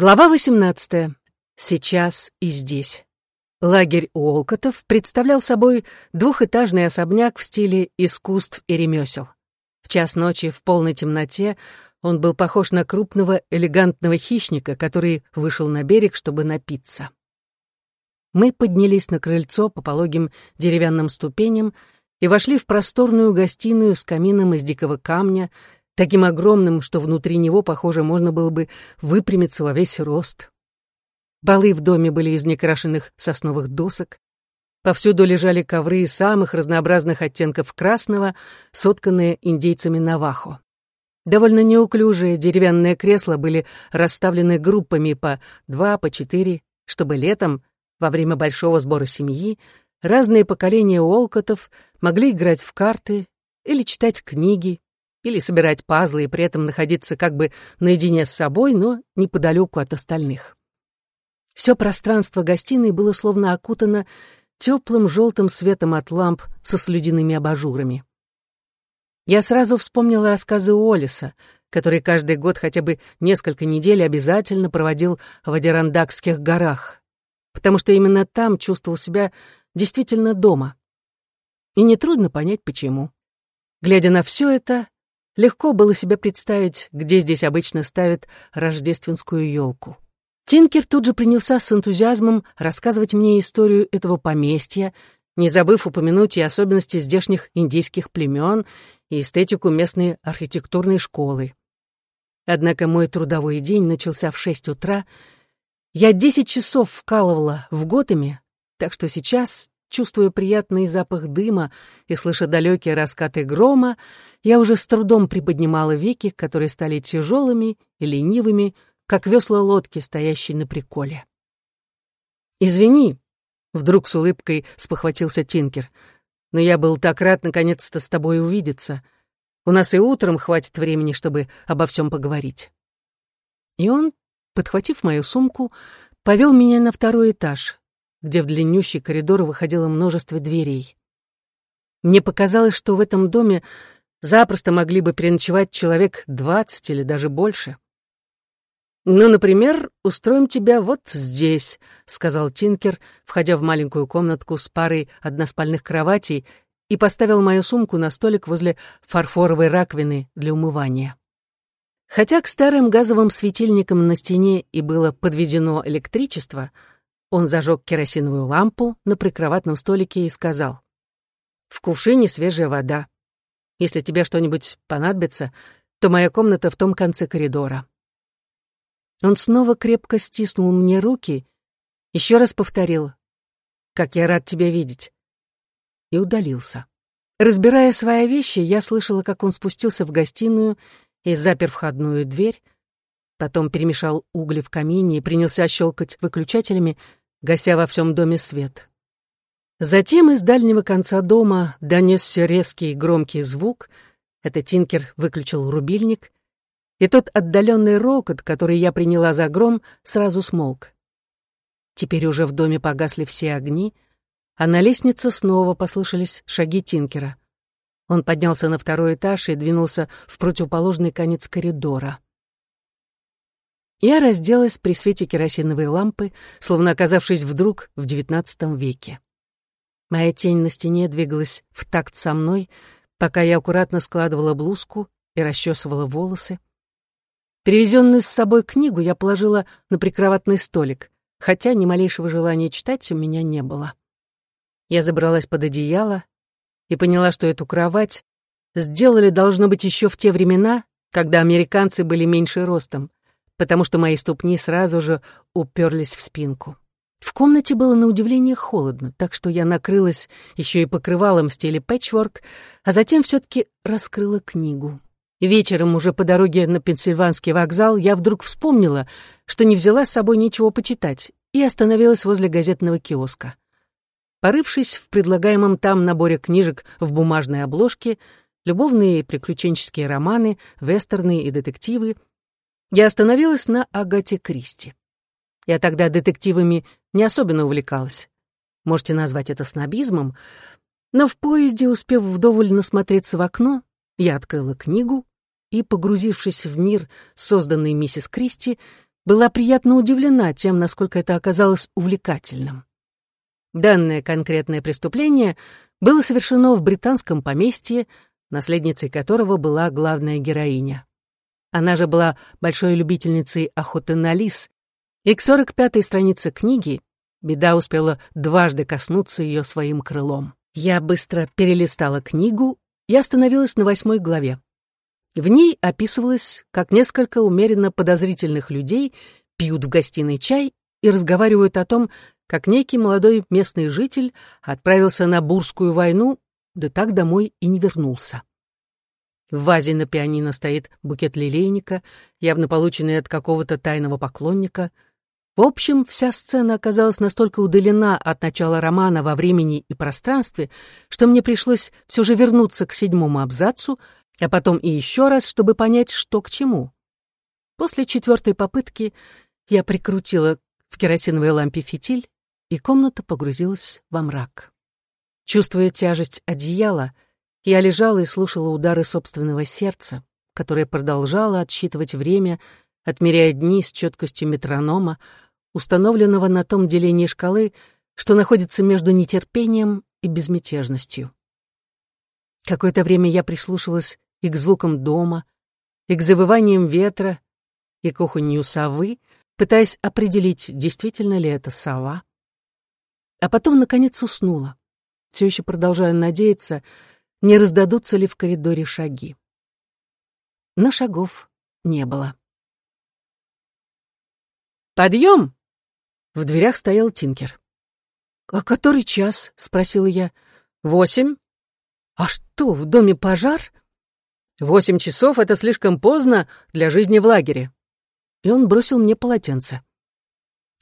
Глава 18. Сейчас и здесь. Лагерь Уолкотов представлял собой двухэтажный особняк в стиле искусств и ремесел. В час ночи в полной темноте он был похож на крупного элегантного хищника, который вышел на берег, чтобы напиться. Мы поднялись на крыльцо по пологим деревянным ступеням и вошли в просторную гостиную с камином из дикого камня, таким огромным, что внутри него, похоже, можно было бы выпрямиться во весь рост. Полы в доме были из некрашенных сосновых досок. Повсюду лежали ковры самых разнообразных оттенков красного, сотканные индейцами Навахо. Довольно неуклюжие деревянные кресла были расставлены группами по два, по четыре, чтобы летом, во время большого сбора семьи, разные поколения Уолкотов могли играть в карты или читать книги, или собирать пазлы и при этом находиться как бы наедине с собой, но неподалеку от остальных. Все пространство гостиной было словно окутано теплым желтым светом от ламп со слюдяными абажурами. Я сразу вспомнила рассказы Уоллеса, который каждый год хотя бы несколько недель обязательно проводил в Адирандакских горах, потому что именно там чувствовал себя действительно дома. И нетрудно понять, почему. Глядя на все это, Легко было себе представить, где здесь обычно ставят рождественскую елку. Тинкер тут же принялся с энтузиазмом рассказывать мне историю этого поместья, не забыв упомянуть и особенности здешних индийских племен и эстетику местной архитектурной школы. Однако мой трудовой день начался в шесть утра. Я десять часов вкалывала в Готэме, так что сейчас, чувствуя приятный запах дыма и слыша далекие раскаты грома, я уже с трудом приподнимала веки, которые стали тяжелыми и ленивыми, как весла лодки, стоящей на приколе. «Извини», — вдруг с улыбкой спохватился Тинкер, «но я был так рад наконец-то с тобой увидеться. У нас и утром хватит времени, чтобы обо всем поговорить». И он, подхватив мою сумку, повел меня на второй этаж, где в длиннющий коридор выходило множество дверей. Мне показалось, что в этом доме запросто могли бы переночевать человек двадцать или даже больше. «Ну, например, устроим тебя вот здесь», — сказал Тинкер, входя в маленькую комнатку с парой односпальных кроватей и поставил мою сумку на столик возле фарфоровой раковины для умывания. Хотя к старым газовым светильникам на стене и было подведено электричество, он зажег керосиновую лампу на прикроватном столике и сказал, «В кувшине свежая вода. Если тебе что-нибудь понадобится, то моя комната в том конце коридора». Он снова крепко стиснул мне руки, еще раз повторил, «Как я рад тебя видеть», и удалился. Разбирая свои вещи, я слышала, как он спустился в гостиную и запер входную дверь, потом перемешал угли в камине и принялся щелкать выключателями, гася во всем доме свет. Затем из дальнего конца дома донесся резкий громкий звук. Это Тинкер выключил рубильник, и тот отдаленный рокот, который я приняла за гром, сразу смолк. Теперь уже в доме погасли все огни, а на лестнице снова послышались шаги Тинкера. Он поднялся на второй этаж и двинулся в противоположный конец коридора. Я разделась при свете керосиновой лампы, словно оказавшись вдруг в девятнадцатом веке. Моя тень на стене двигалась в такт со мной, пока я аккуратно складывала блузку и расчесывала волосы. Перевезенную с собой книгу я положила на прикроватный столик, хотя ни малейшего желания читать у меня не было. Я забралась под одеяло и поняла, что эту кровать сделали, должно быть, еще в те времена, когда американцы были меньше ростом, потому что мои ступни сразу же уперлись в спинку. В комнате было на удивление холодно, так что я накрылась еще и покрывалом в стиле пэтчворк, а затем все-таки раскрыла книгу. Вечером, уже по дороге на Пенсильванский вокзал, я вдруг вспомнила, что не взяла с собой ничего почитать, и остановилась возле газетного киоска. Порывшись в предлагаемом там наборе книжек в бумажной обложке, любовные и приключенческие романы, вестерны и детективы, я остановилась на Агате Кристи. Я тогда детективами не особенно увлекалась. Можете назвать это снобизмом, но в поезде, успев вдоволь насмотреться в окно, я открыла книгу и, погрузившись в мир, созданный миссис Кристи, была приятно удивлена тем, насколько это оказалось увлекательным. Данное конкретное преступление было совершено в британском поместье, наследницей которого была главная героиня. Она же была большой любительницей охоты на лис, и к 45-й странице книги беда успела дважды коснуться ее своим крылом. Я быстро перелистала книгу и остановилась на восьмой главе. В ней описывалось, как несколько умеренно подозрительных людей пьют в гостиной чай и разговаривают о том, как некий молодой местный житель отправился на Бурскую войну, да так домой и не вернулся. В вазе на пианино стоит букет лилейника, явно полученный от какого-то тайного поклонника. В общем, вся сцена оказалась настолько удалена от начала романа во времени и пространстве, что мне пришлось все же вернуться к седьмому абзацу, а потом и еще раз, чтобы понять, что к чему. После четвертой попытки я прикрутила в керосиновой лампе фитиль, и комната погрузилась во мрак. Чувствуя тяжесть одеяла, я лежала и слушала удары собственного сердца, которое продолжало отсчитывать время, отмеряя дни с четкостью метронома, установленного на том делении шкалы, что находится между нетерпением и безмятежностью. Какое-то время я прислушалась и к звукам дома, и к завываниям ветра, и к уханью совы, пытаясь определить, действительно ли это сова. А потом, наконец, уснула, все еще продолжая надеяться, не раздадутся ли в коридоре шаги. Но шагов не было. «Подъем!» В дверях стоял Тинкер. «А который час?» — спросила я. «Восемь». «А что, в доме пожар?» Восемь часов — это слишком поздно для жизни в лагере. И он бросил мне полотенце.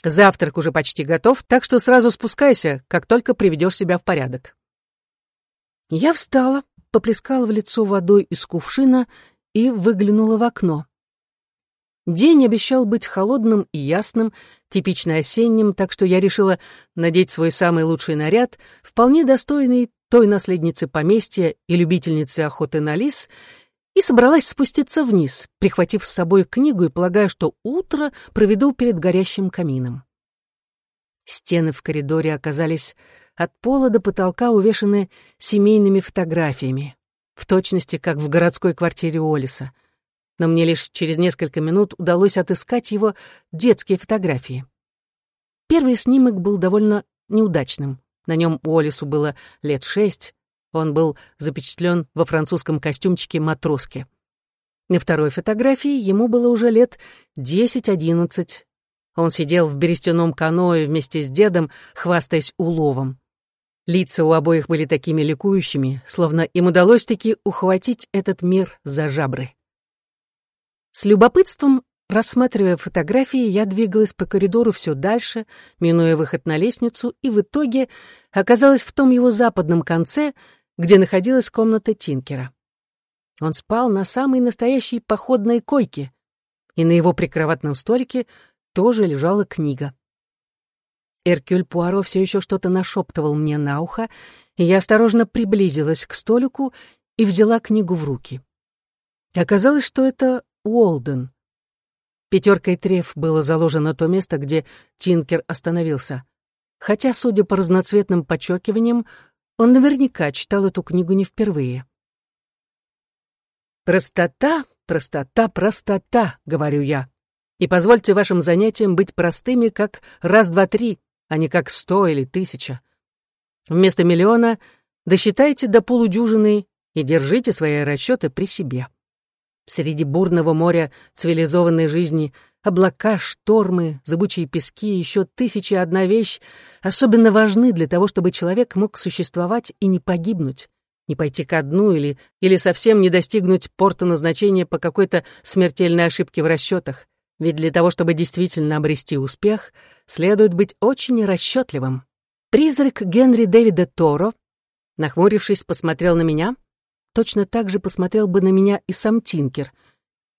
Завтрак уже почти готов, так что сразу спускайся, как только приведешь себя в порядок. Я встала, поплескала в лицо водой из кувшина и выглянула в окно. День обещал быть холодным и ясным, типично осенним, так что я решила надеть свой самый лучший наряд, вполне достойный той наследницы поместья и любительницы охоты на лис, и собралась спуститься вниз, прихватив с собой книгу и полагая, что утро проведу перед горящим камином. Стены в коридоре оказались от пола до потолка увешаны семейными фотографиями, в точности как в городской квартире Олиса. Но мне лишь через несколько минут удалось отыскать его детские фотографии. Первый снимок был довольно неудачным. На нем Уоллесу было лет шесть, он был запечатлен во французском костюмчике матроски. На второй фотографии ему было уже лет 10-11. Он сидел в берестяном каное вместе с дедом, хвастаясь уловом. Лица у обоих были такими ликующими, словно им удалось-таки ухватить этот мир за жабры. С любопытством, рассматривая фотографии, я двигалась по коридору все дальше, минуя выход на лестницу, и в итоге оказалась в том его западном конце, где находилась комната Тинкера. Он спал на самой настоящей походной койке, и на его прикроватном столике тоже лежала книга. Эркюль Пуаро все еще что-то нашептывал мне на ухо, и я осторожно приблизилась к столику и взяла книгу в руки. Оказалось, что это Уолден. Пятеркой треф было заложено то место, где Тинкер остановился. Хотя, судя по разноцветным подчеркиваниям, он наверняка читал эту книгу не впервые. «Простота, простота, простота», — говорю я. «И позвольте вашим занятиям быть простыми, как раз-два-три, а не как сто или тысяча. Вместо миллиона досчитайте до полудюжины и держите свои расчеты при себе». Среди бурного моря цивилизованной жизни облака, штормы, зыбучие пески и еще тысячи одна вещь особенно важны для того, чтобы человек мог существовать и не погибнуть, не пойти ко дну или, или совсем не достигнуть порта назначения по какой-то смертельной ошибке в расчетах. Ведь для того, чтобы действительно обрести успех, следует быть очень расчетливым. Призрак Генри Дэвида Торо, нахмурившись, посмотрел на меня — точно так же посмотрел бы на меня и сам Тинкер.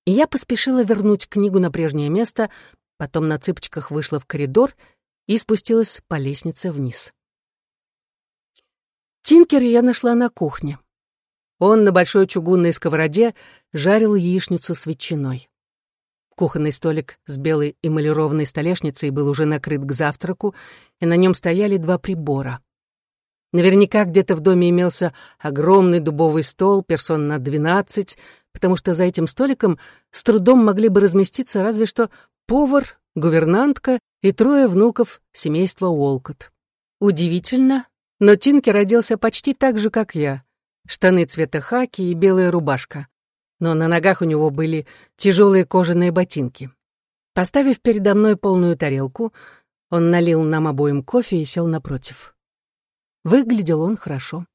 И я поспешила вернуть книгу на прежнее место, потом на цыпочках вышла в коридор и спустилась по лестнице вниз. Тинкер я нашла на кухне. Он на большой чугунной сковороде жарил яичницу с ветчиной. Кухонный столик с белой эмалированной столешницей был уже накрыт к завтраку, и на нем стояли два прибора. Наверняка где-то в доме имелся огромный дубовый стол, персон на двенадцать, потому что за этим столиком с трудом могли бы разместиться разве что повар, гувернантка и трое внуков семейства Уолкот. Удивительно, но Тинки родился почти так же, как я. Штаны цвета хаки и белая рубашка но на ногах у него были тяжелые кожаные ботинки. Поставив передо мной полную тарелку, он налил нам обоим кофе и сел напротив. Выглядел он хорошо.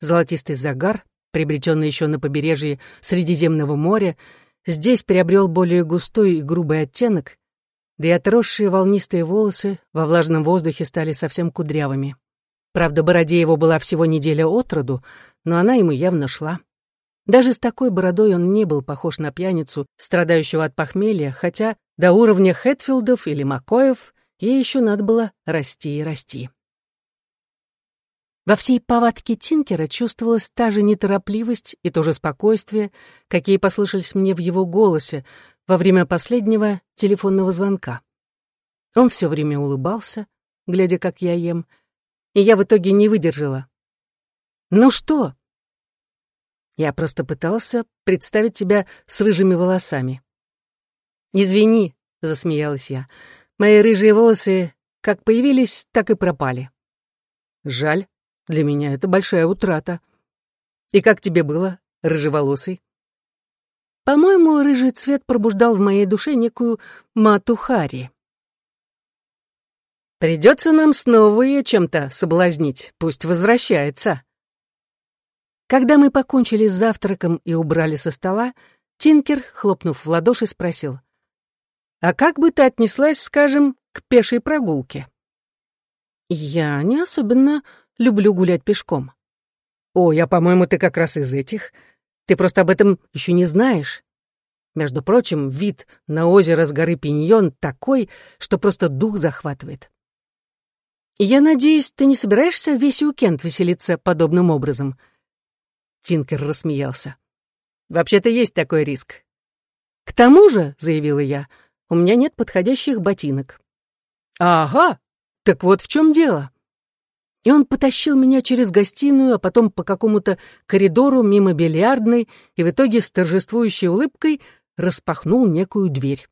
Золотистый загар, приобретенный еще на побережье Средиземного моря, здесь приобрел более густой и грубый оттенок, да и отросшие волнистые волосы во влажном воздухе стали совсем кудрявыми. Правда, бороде его была всего неделя от роду, но она ему явно шла. Даже с такой бородой он не был похож на пьяницу, страдающего от похмелья, хотя до уровня Хэтфилдов или Макоев ей еще надо было расти и расти. Во всей повадке Тинкера чувствовалась та же неторопливость и то же спокойствие, какие послышались мне в его голосе во время последнего телефонного звонка. Он все время улыбался, глядя, как я ем, и я в итоге не выдержала. «Ну что?» Я просто пытался представить тебя с рыжими волосами. «Извини», — засмеялась я, — «мои рыжие волосы как появились, так и пропали». «Жаль, для меня это большая утрата. И как тебе было, рыжеволосый?» По-моему, рыжий цвет пробуждал в моей душе некую матухари. «Придется нам снова ее чем-то соблазнить, пусть возвращается», когда мы покончили с завтраком и убрали со стола, Тинкер, хлопнув в ладоши, спросил, «А как бы ты отнеслась, скажем, к пешей прогулке?» «Я не особенно люблю гулять пешком». «О, я, по-моему, ты как раз из этих. Ты просто об этом еще не знаешь. Между прочим, вид на озеро с горы Пиньон такой, что просто дух захватывает. Я надеюсь, ты не собираешься весь уикенд веселиться подобным образом?» Тинкер рассмеялся. «Вообще-то есть такой риск». «К тому же», — заявила я, — «у меня нет подходящих ботинок». «Ага, так вот в чем дело». И он потащил меня через гостиную, а потом по какому-то коридору мимо бильярдной и в итоге с торжествующей улыбкой распахнул некую дверь.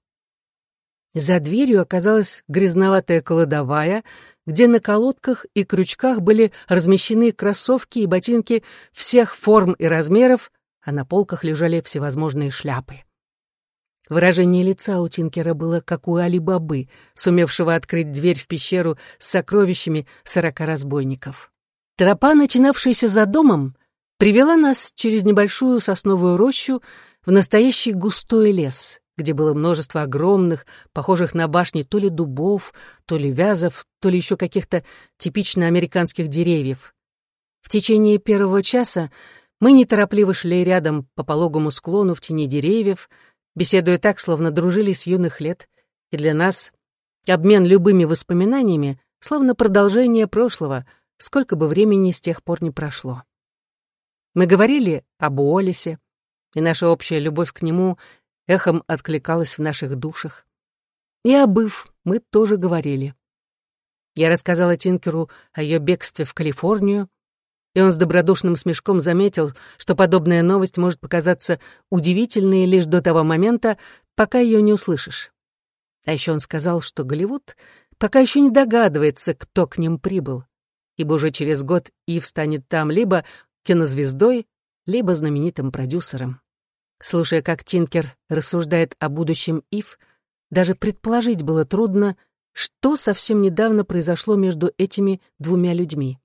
За дверью оказалась грязноватая кладовая, где на колодках и крючках были размещены кроссовки и ботинки всех форм и размеров, а на полках лежали всевозможные шляпы. Выражение лица у Тинкера было как у Али-Бабы, сумевшего открыть дверь в пещеру с сокровищами сорока разбойников. Тропа, начинавшаяся за домом, привела нас через небольшую сосновую рощу в настоящий густой лес, где было множество огромных, похожих на башни то ли дубов, то ли вязов, то ли еще каких-то типично американских деревьев. В течение первого часа мы неторопливо шли рядом по пологому склону в тени деревьев, беседуя так, словно дружили с юных лет, и для нас обмен любыми воспоминаниями словно продолжение прошлого, сколько бы времени с тех пор не прошло. Мы говорили об Уоллесе, и наша общая любовь к нему эхом откликалась в наших душах. И обыв, мы тоже говорили. Я рассказала Тинкеру о ее бегстве в Калифорнию, и он с добродушным смешком заметил, что подобная новость может показаться удивительной лишь до того момента, пока ее не услышишь. А еще он сказал, что Голливуд пока еще не догадывается, кто к ним прибыл, ибо уже через год Ив станет там либо кинозвездой, либо знаменитым продюсером. Слушая, как Тинкер рассуждает о будущем Ив, даже предположить было трудно, что совсем недавно произошло между этими двумя людьми.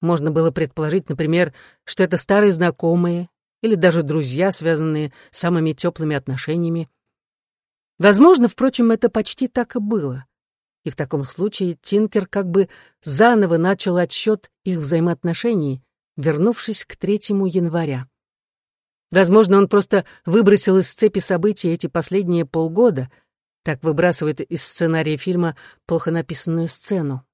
Можно было предположить, например, что это старые знакомые или даже друзья, связанные самыми теплыми отношениями. Возможно, впрочем, это почти так и было. И в таком случае Тинкер как бы заново начал отсчет их взаимоотношений, вернувшись к 3 января. Возможно, он просто выбросил из цепи событий эти последние полгода, так выбрасывает из сценария фильма плохо написанную сцену.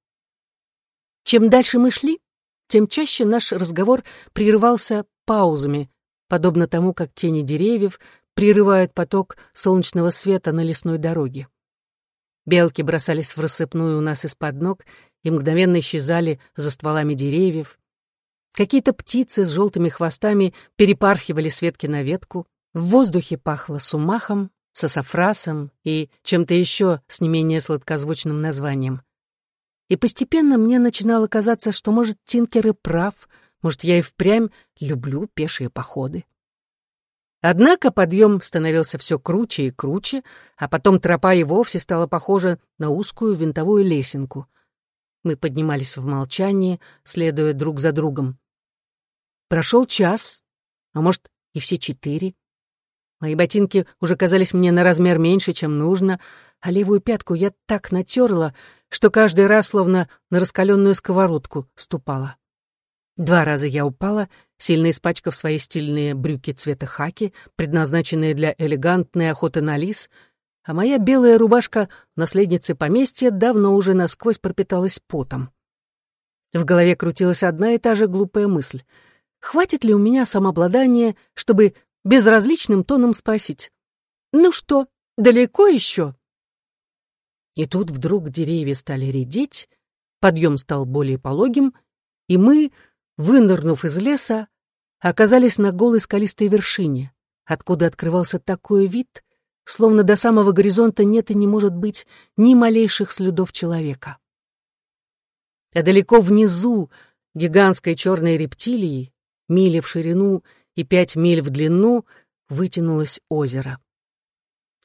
Чем дальше мы шли, тем чаще наш разговор прерывался паузами, подобно тому, как тени деревьев прерывают поток солнечного света на лесной дороге. Белки бросались в рассыпную у нас из-под ног и мгновенно исчезали за стволами деревьев. Какие-то птицы с желтыми хвостами перепархивали с ветки на ветку. В воздухе пахло сумахом, сосафрасом и чем-то еще с не менее сладкозвучным названием. И постепенно мне начинало казаться, что, может, Тинкер и прав, может, я и впрямь люблю пешие походы. Однако подъем становился все круче и круче, а потом тропа и вовсе стала похожа на узкую винтовую лесенку. Мы поднимались в молчании, следуя друг за другом. Прошел час, а может, и все четыре. Мои ботинки уже казались мне на размер меньше, чем нужно, а левую пятку я так натерла, что каждый раз словно на раскаленную сковородку ступала. Два раза я упала, сильно испачкав свои стильные брюки цвета хаки, предназначенные для элегантной охоты на лис, а моя белая рубашка наследницы поместья давно уже насквозь пропиталась потом. В голове крутилась одна и та же глупая мысль. Хватит ли у меня самообладания, чтобы безразличным тоном спросить «Ну что, далеко еще?» И тут вдруг деревья стали редеть, подъем стал более пологим, и мы, вынырнув из леса, оказались на голой скалистой вершине, откуда открывался такой вид, словно до самого горизонта нет и не может быть ни малейших следов человека. А далеко внизу гигантской черной рептилии, мили в ширину и пять миль в длину, вытянулось озеро.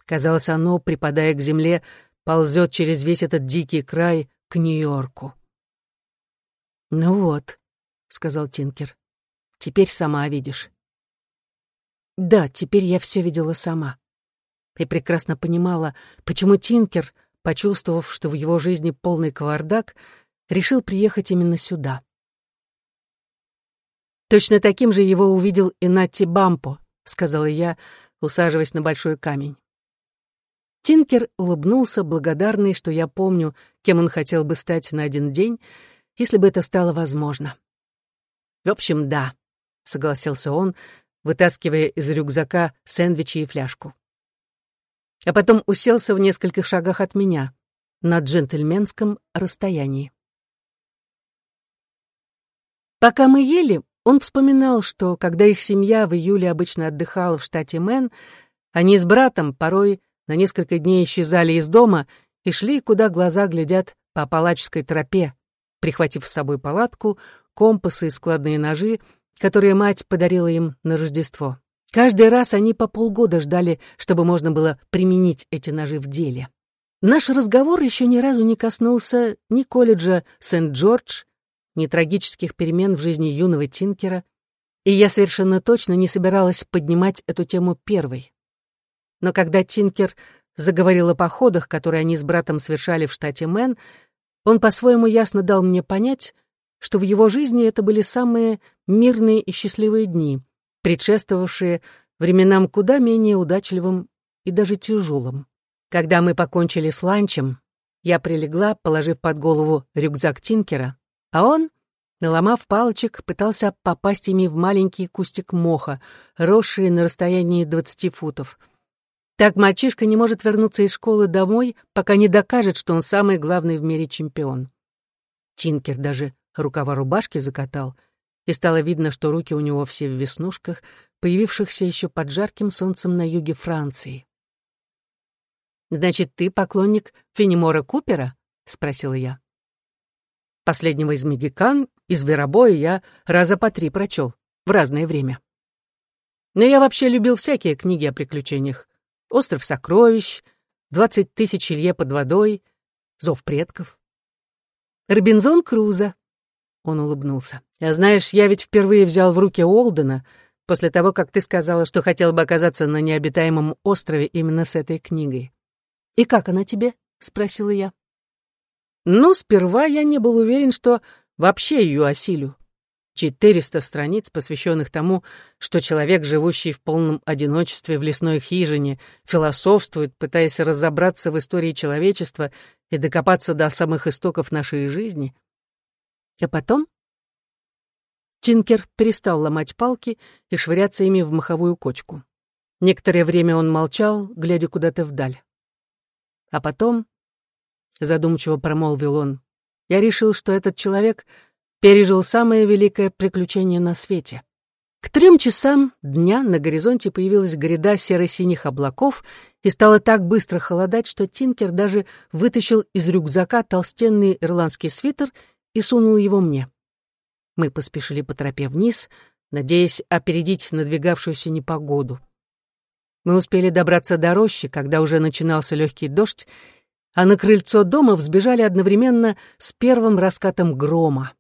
Казалось, оно, припадая к земле, ползет через весь этот дикий край к Нью-Йорку. «Ну вот», — сказал Тинкер, — «теперь сама видишь». Да, теперь я все видела сама. И прекрасно понимала, почему Тинкер, почувствовав, что в его жизни полный кавардак, решил приехать именно сюда. «Точно таким же его увидел и Натти Бампо», — сказала я, усаживаясь на большой камень. Тинкер улыбнулся, благодарный, что я помню, кем он хотел бы стать на один день, если бы это стало возможно. «В общем, да», — согласился он, вытаскивая из рюкзака сэндвичи и фляжку. А потом уселся в нескольких шагах от меня, на джентльменском расстоянии. Пока мы ели, он вспоминал, что, когда их семья в июле обычно отдыхала в штате Мэн, они с братом порой на несколько дней исчезали из дома и шли, куда глаза глядят по Апалачской тропе, прихватив с собой палатку, компасы и складные ножи, которые мать подарила им на Рождество. Каждый раз они по полгода ждали, чтобы можно было применить эти ножи в деле. Наш разговор еще ни разу не коснулся ни колледжа Сент-Джордж, ни трагических перемен в жизни юного Тинкера, и я совершенно точно не собиралась поднимать эту тему первой. Но когда Тинкер заговорил о походах, которые они с братом совершали в штате Мэн, он по-своему ясно дал мне понять, что в его жизни это были самые мирные и счастливые дни, предшествовавшие временам куда менее удачливым и даже тяжелым. Когда мы покончили с ланчем, я прилегла, положив под голову рюкзак Тинкера, а он, наломав палочек, пытался попасть ими в маленький кустик моха, росший на расстоянии двадцати футов — так мальчишка не может вернуться из школы домой, пока не докажет, что он самый главный в мире чемпион. Тинкер даже рукава рубашки закатал, и стало видно, что руки у него все в веснушках, появившихся еще под жарким солнцем на юге Франции. «Значит, ты поклонник Фенемора Купера?» — спросила я. Последнего из Мегикан, из Веробоя я раза по три прочел, в разное время. Но я вообще любил всякие книги о приключениях. Остров сокровищ, двадцать тысяч Илье под водой, зов предков. Робинзон Крузо. Он улыбнулся. «Я знаешь, я ведь впервые взял в руки Олдена после того, как ты сказала, что хотел бы оказаться на необитаемом острове именно с этой книгой. И как она тебе?» — спросила я. «Ну, сперва я не был уверен, что вообще ее осилю. 400 страниц, посвященных тому, что человек, живущий в полном одиночестве в лесной хижине, философствует, пытаясь разобраться в истории человечества и докопаться до самых истоков нашей жизни. А потом Тинкер перестал ломать палки и швыряться ими в маховую кочку. Некоторое время он молчал, глядя куда-то вдаль. А потом, задумчиво промолвил он, я решил, что этот человек пережил самое великое приключение на свете. К трем часам дня на горизонте появилась гряда серо-синих облаков и стало так быстро холодать, что Тинкер даже вытащил из рюкзака толстенный ирландский свитер и сунул его мне. Мы поспешили по тропе вниз, надеясь опередить надвигавшуюся непогоду. Мы успели добраться до рощи, когда уже начинался легкий дождь, а на крыльцо дома взбежали одновременно с первым раскатом грома.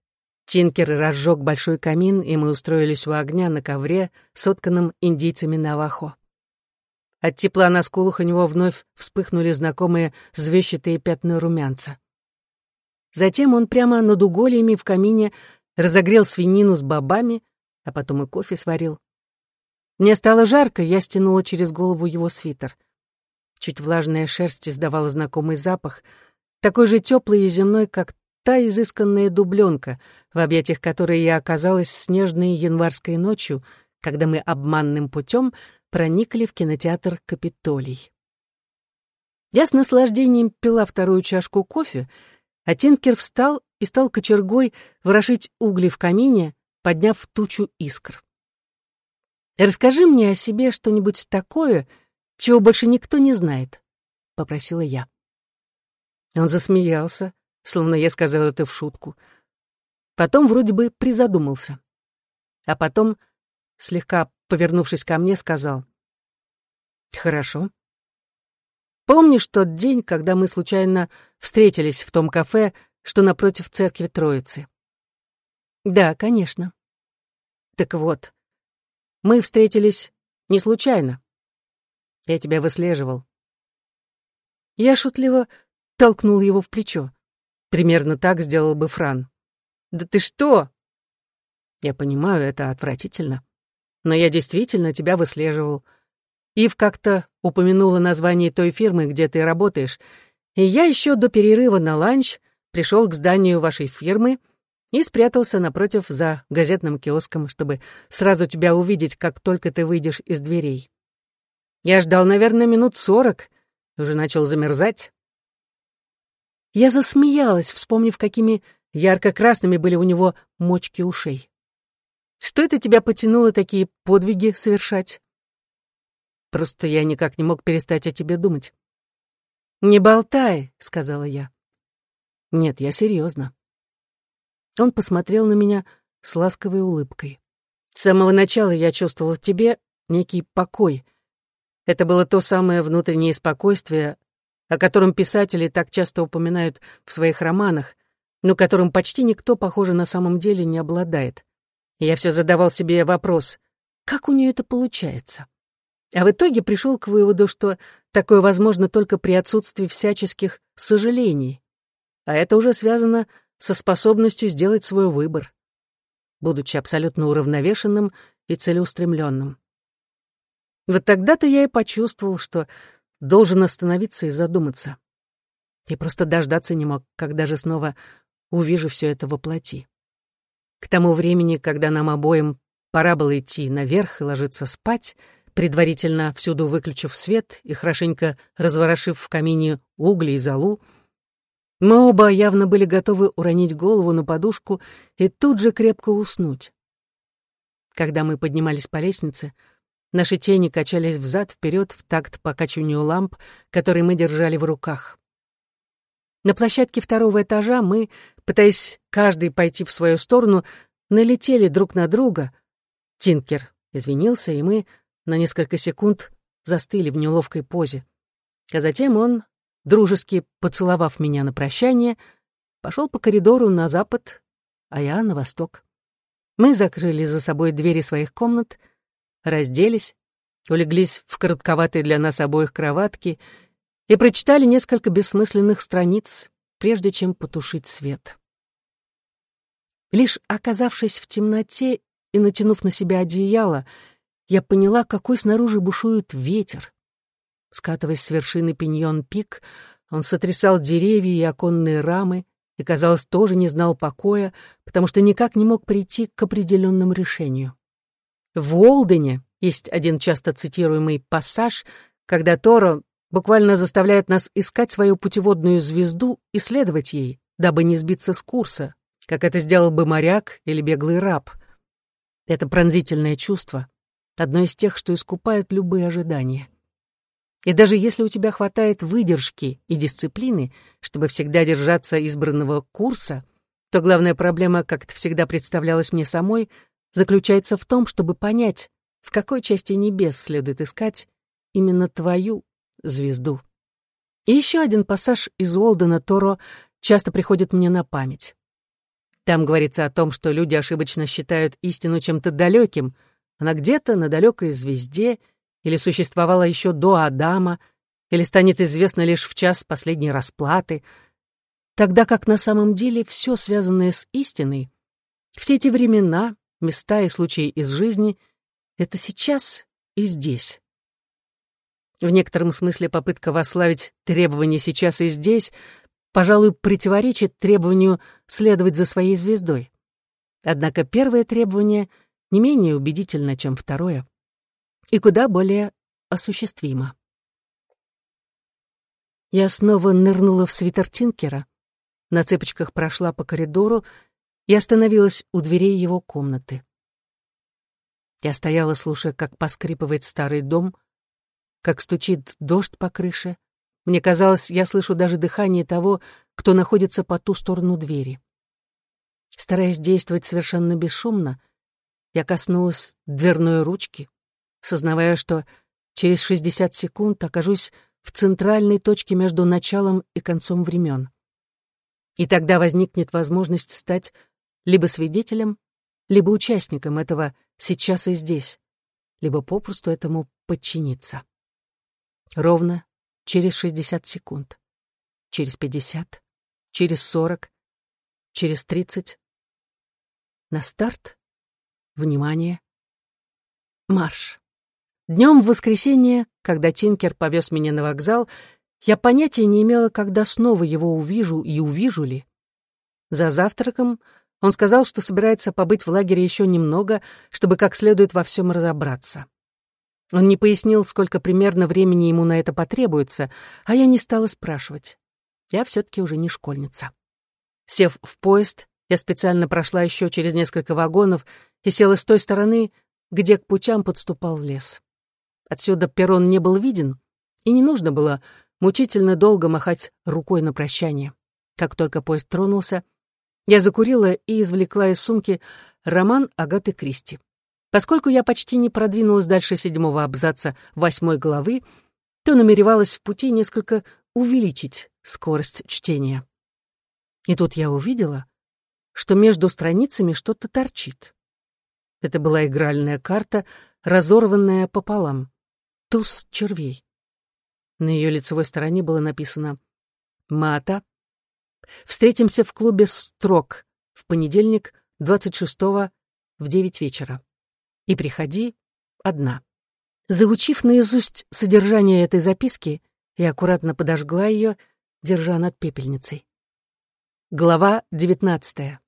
Тинкер разжег большой камин, и мы устроились у огня на ковре, сотканном индийцами Навахо. От тепла на скулах у него вновь вспыхнули знакомые звещатые пятна румянца. Затем он прямо над угольями в камине разогрел свинину с бобами, а потом и кофе сварил. Мне стало жарко, я стянула через голову его свитер. Чуть влажная шерсть издавала знакомый запах, такой же теплый и земной, как та изысканная дубленка, в объятиях которой я оказалась снежной январской ночью, когда мы обманным путем проникли в кинотеатр «Капитолий». Я с наслаждением пила вторую чашку кофе, а Тинкер встал и стал кочергой ворошить угли в камине, подняв тучу искр. «Расскажи мне о себе что-нибудь такое, чего больше никто не знает», — попросила я. Он засмеялся, словно я сказала это в шутку. Потом вроде бы призадумался. А потом, слегка повернувшись ко мне, сказал. «Хорошо. Помнишь тот день, когда мы случайно встретились в том кафе, что напротив церкви Троицы?» «Да, конечно». «Так вот, мы встретились не случайно. Я тебя выслеживал». Я шутливо толкнул его в плечо. Примерно так сделал бы Фран. «Да ты что?» «Я понимаю, это отвратительно. Но я действительно тебя выслеживал. Ив как-то упомянула название той фирмы, где ты работаешь, и я еще до перерыва на ланч пришел к зданию вашей фирмы и спрятался напротив за газетным киоском, чтобы сразу тебя увидеть, как только ты выйдешь из дверей. Я ждал, наверное, минут сорок, уже начал замерзать. Я засмеялась, вспомнив, какими ярко-красными были у него мочки ушей. Что это тебя потянуло такие подвиги совершать? Просто я никак не мог перестать о тебе думать. «Не болтай», — сказала я. «Нет, я серьезно». Он посмотрел на меня с ласковой улыбкой. «С самого начала я чувствовал в тебе некий покой. Это было то самое внутреннее спокойствие, о котором писатели так часто упоминают в своих романах, но которым почти никто, похоже, на самом деле не обладает. Я все задавал себе вопрос, как у нее это получается? А в итоге пришел к выводу, что такое возможно только при отсутствии всяческих сожалений. А это уже связано со способностью сделать свой выбор, будучи абсолютно уравновешенным и целеустремленным. Вот тогда-то я и почувствовал, что должен остановиться и задуматься. И просто дождаться не мог, когда же снова увижу все это воплоти. К тому времени, когда нам обоим пора было идти наверх и ложиться спать, предварительно всюду выключив свет и хорошенько разворошив в камине угли и золу, мы оба явно были готовы уронить голову на подушку и тут же крепко уснуть. Когда мы поднимались по лестнице, Наши тени качались взад-вперед в такт покачиванию ламп, которые мы держали в руках. На площадке второго этажа мы, пытаясь каждый пойти в свою сторону, налетели друг на друга. Тинкер извинился, и мы на несколько секунд застыли в неловкой позе. А затем он, дружески поцеловав меня на прощание, пошел по коридору на запад, а я на восток. Мы закрыли за собой двери своих комнат — разделись, улеглись в коротковатые для нас обоих кроватки и прочитали несколько бессмысленных страниц, прежде чем потушить свет. Лишь оказавшись в темноте и натянув на себя одеяло, я поняла, какой снаружи бушует ветер. Скатываясь с вершины пиньон-пик, он сотрясал деревья и оконные рамы и, казалось, тоже не знал покоя, потому что никак не мог прийти к определенному решению. В Уолдене Есть один часто цитируемый пассаж, когда Торо буквально заставляет нас искать свою путеводную звезду и следовать ей, дабы не сбиться с курса, как это сделал бы моряк или беглый раб. Это пронзительное чувство, одно из тех, что искупает любые ожидания. И даже если у тебя хватает выдержки и дисциплины, чтобы всегда держаться избранного курса, то главная проблема, как это всегда представлялось мне самой, заключается в том, чтобы понять, в какой части небес следует искать именно твою звезду. И еще один пассаж из Уолдена Торо часто приходит мне на память. Там говорится о том, что люди ошибочно считают истину чем-то далеким, она где-то на далекой звезде — или существовала еще до Адама, или станет известно лишь в час последней расплаты, тогда как на самом деле все связанное с истиной, все эти времена, места и случаи из жизни — это сейчас и здесь. В некотором смысле попытка восславить требования сейчас и здесь, пожалуй, противоречит требованию следовать за своей звездой. Однако первое требование не менее убедительно, чем второе и куда более осуществимо. Я снова нырнула в свитер Тинкера, на цепочках прошла по коридору и остановилась у дверей его комнаты. Я стояла, слушая, как поскрипывает старый дом, как стучит дождь по крыше. Мне казалось, я слышу даже дыхание того, кто находится по ту сторону двери. Стараясь действовать совершенно бесшумно, я коснулась дверной ручки, сознавая, что через 60 секунд окажусь в центральной точке между началом и концом времен. И тогда возникнет возможность стать либо свидетелем, либо участником этого сейчас и здесь, либо попросту этому подчиниться. Ровно через 60 секунд, через 50, через 40, через 30. На старт. Внимание. Марш. Днем в воскресенье, когда Тинкер повез меня на вокзал, я понятия не имела, когда снова его увижу и увижу ли. За завтраком он сказал, что собирается побыть в лагере еще немного, чтобы как следует во всем разобраться. Он не пояснил, сколько примерно времени ему на это потребуется, а я не стала спрашивать. Я все-таки уже не школьница. Сев в поезд, я специально прошла еще через несколько вагонов и села с той стороны, где к путям подступал лес. Отсюда перрон не был виден, и не нужно было мучительно долго махать рукой на прощание. Как только поезд тронулся, я закурила и извлекла из сумки роман Агаты Кристи. Поскольку я почти не продвинулась дальше седьмого абзаца восьмой главы, то намеревалась в пути несколько увеличить скорость чтения. И тут я увидела, что между страницами что-то торчит. Это была игральная карта, разорванная пополам туз червей. На ее лицевой стороне было написано «Мата. Встретимся в клубе «Строк» в понедельник, 26-го в 9 вечера. И приходи одна». Заучив наизусть содержание этой записки, я аккуратно подожгла ее, держа над пепельницей. Глава 19.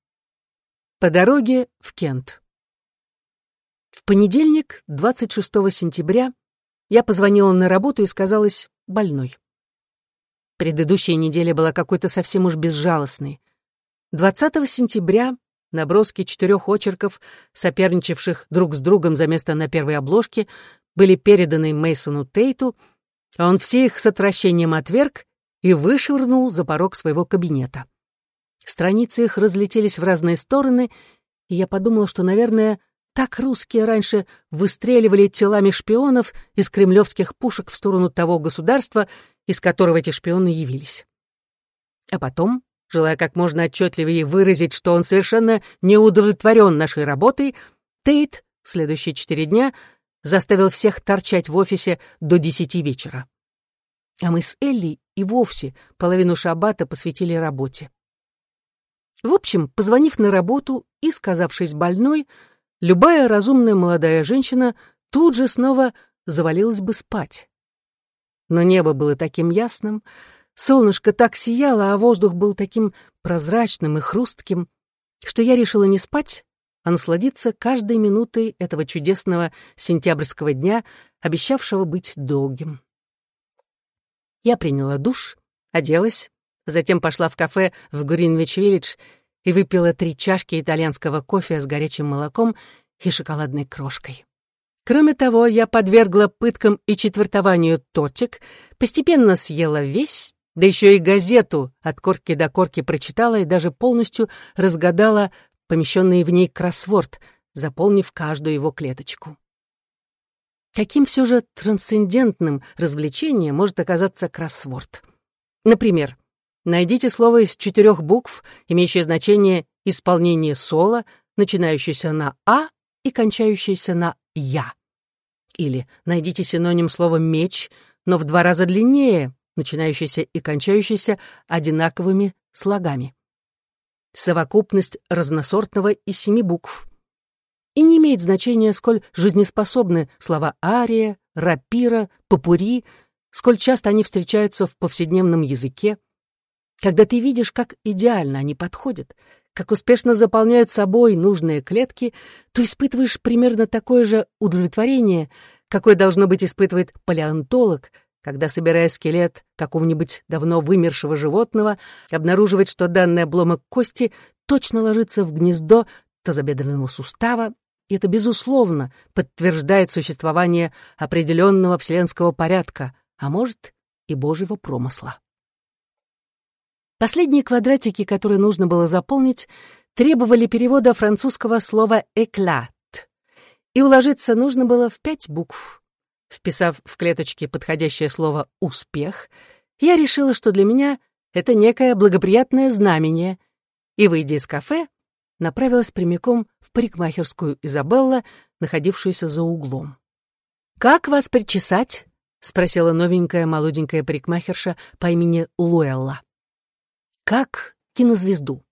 По дороге в Кент. В понедельник, 26 сентября, я позвонила на работу и сказалась больной. Предыдущая неделя была какой-то совсем уж безжалостной. 20 сентября наброски четырех очерков, соперничавших друг с другом за место на первой обложке, были переданы Мейсону Тейту, а он все их с отвращением отверг и вышвырнул за порог своего кабинета. Страницы их разлетелись в разные стороны, и я подумала, что, наверное, так русские раньше выстреливали телами шпионов из кремлевских пушек в сторону того государства, из которого эти шпионы явились. А потом, желая как можно отчетливее выразить, что он совершенно не удовлетворен нашей работой, Тейт следующие четыре дня заставил всех торчать в офисе до десяти вечера. А мы с Элли и вовсе половину шаббата посвятили работе. В общем, позвонив на работу и сказавшись больной, любая разумная молодая женщина тут же снова завалилась бы спать. Но небо было таким ясным, солнышко так сияло, а воздух был таким прозрачным и хрустким, что я решила не спать, а насладиться каждой минутой этого чудесного сентябрьского дня, обещавшего быть долгим. Я приняла душ, оделась, затем пошла в кафе в Гринвич-Виллидж и выпила три чашки итальянского кофе с горячим молоком и шоколадной крошкой. Кроме того, я подвергла пыткам и четвертованию тортик, постепенно съела весь, да еще и газету от корки до корки прочитала и даже полностью разгадала помещенный в ней кроссворд, заполнив каждую его клеточку. Каким все же трансцендентным развлечением может оказаться кроссворд? Например, найдите слово из четырех букв, имеющее значение исполнение соло, начинающееся на «а» и кончающееся на «я». Или найдите синоним слова «меч», но в два раза длиннее, начинающийся и кончающийся одинаковыми слогами. Совокупность разносортного из семи букв. И не имеет значения, сколь жизнеспособны слова «ария», «рапира», «попури», сколь часто они встречаются в повседневном языке. Когда ты видишь, как идеально они подходят, как успешно заполняют собой нужные клетки, то испытываешь примерно такое же удовлетворение, какое должно быть испытывает палеонтолог, когда, собирая скелет какого-нибудь давно вымершего животного, обнаруживает, что данный обломок кости точно ложится в гнездо тазобедренного сустава, и это, безусловно, подтверждает существование определенного вселенского порядка, а может, и Божьего промысла. Последние квадратики, которые нужно было заполнить, требовали перевода французского слова «эклат», и уложиться нужно было в пять букв. Вписав в клеточке подходящее слово «успех», я решила, что для меня это некое благоприятное знамение, и, выйдя из кафе, направилась прямиком в парикмахерскую Изабелла, находившуюся за углом. «Как вас причесать?» — спросила новенькая молоденькая парикмахерша по имени Луэлла как кинозвезду.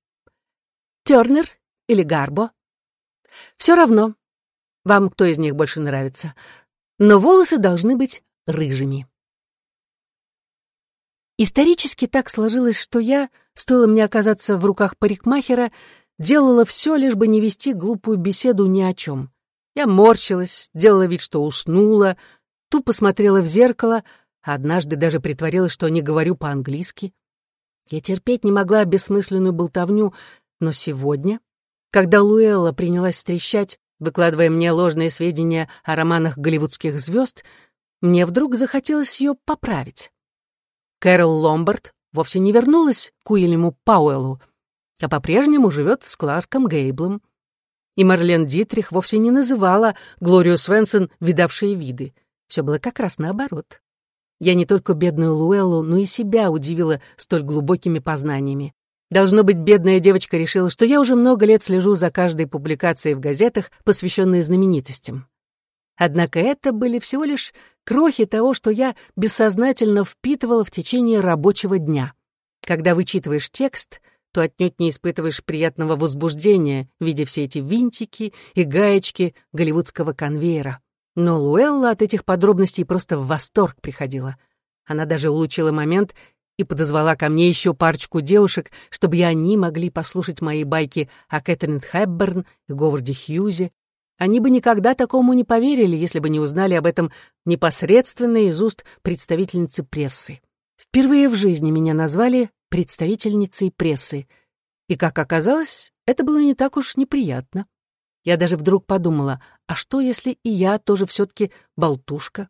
Тернер или Гарбо? Все равно. Вам кто из них больше нравится. Но волосы должны быть рыжими. Исторически так сложилось, что я, стоило мне оказаться в руках парикмахера, делала все, лишь бы не вести глупую беседу ни о чем. Я морщилась, делала вид, что уснула, тупо смотрела в зеркало, однажды даже притворилась, что не говорю по-английски. Я терпеть не могла бессмысленную болтовню, но сегодня, когда Луэлла принялась встречать, выкладывая мне ложные сведения о романах голливудских звезд, мне вдруг захотелось ее поправить. Кэрол Ломбард вовсе не вернулась к Уильяму Пауэллу, а по-прежнему живет с Кларком Гейблом. И Марлен Дитрих вовсе не называла Глорию Свенсон видавшие виды. Все было как раз наоборот. Я не только бедную Луэллу, но и себя удивила столь глубокими познаниями. Должно быть, бедная девочка решила, что я уже много лет слежу за каждой публикацией в газетах, посвященной знаменитостям. Однако это были всего лишь крохи того, что я бессознательно впитывала в течение рабочего дня. Когда вычитываешь текст, то отнюдь не испытываешь приятного возбуждения, видя все эти винтики и гаечки голливудского конвейера. Но Луэлла от этих подробностей просто в восторг приходила. Она даже улучила момент и подозвала ко мне еще парочку девушек, чтобы и они могли послушать мои байки о Кэтрин Хэбберн и Говарде Хьюзе. Они бы никогда такому не поверили, если бы не узнали об этом непосредственно из уст представительницы прессы. Впервые в жизни меня назвали представительницей прессы, и, как оказалось, это было не так уж неприятно. Я даже вдруг подумала, а что, если и я тоже все-таки болтушка?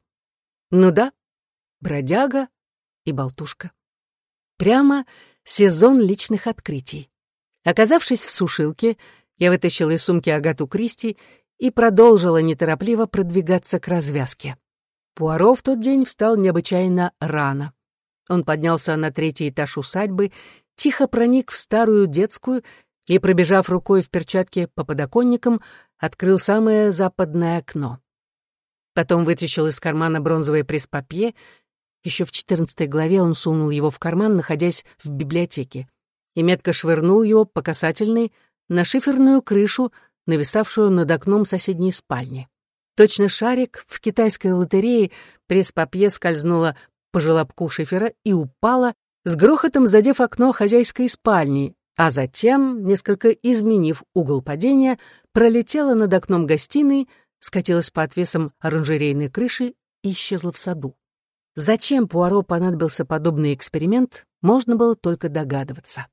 Ну да, бродяга и болтушка. Прямо сезон личных открытий. Оказавшись в сушилке, я вытащила из сумки Агату Кристи и продолжила неторопливо продвигаться к развязке. Пуаро в тот день встал необычайно рано. Он поднялся на третий этаж усадьбы, тихо проник в старую детскую и, пробежав рукой в перчатке по подоконникам, открыл самое западное окно. Потом вытащил из кармана бронзовое пресс-папье. Еще в четырнадцатой главе он сунул его в карман, находясь в библиотеке, и метко швырнул его по касательной на шиферную крышу, нависавшую над окном соседней спальни. Точно шарик в китайской лотерее пресс-папье скользнуло по желобку шифера и упала, с грохотом задев окно хозяйской спальни, а затем, несколько изменив угол падения, пролетела над окном гостиной, скатилась по отвесам оранжерейной крыши и исчезла в саду. Зачем Пуаро понадобился подобный эксперимент, можно было только догадываться.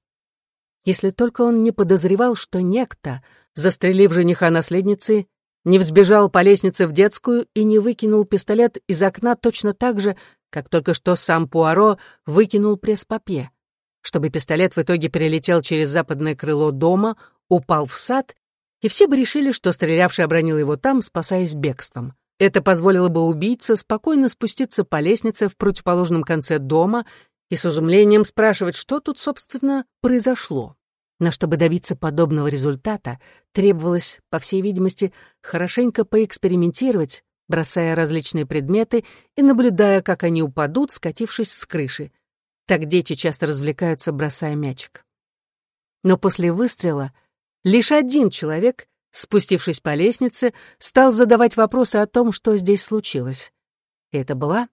Если только он не подозревал, что некто, застрелив жениха наследницы, не взбежал по лестнице в детскую и не выкинул пистолет из окна точно так же, как только что сам Пуаро выкинул пресс-папье, чтобы пистолет в итоге перелетел через западное крыло дома, упал в сад, и все бы решили, что стрелявший обронил его там, спасаясь бегством. Это позволило бы убийце спокойно спуститься по лестнице в противоположном конце дома и с изумлением спрашивать, что тут, собственно, произошло. Но чтобы добиться подобного результата, требовалось, по всей видимости, хорошенько поэкспериментировать, бросая различные предметы и наблюдая, как они упадут, скатившись с крыши. Так дети часто развлекаются, бросая мячик. Но после выстрела лишь один человек, спустившись по лестнице, стал задавать вопросы о том, что здесь случилось. И это была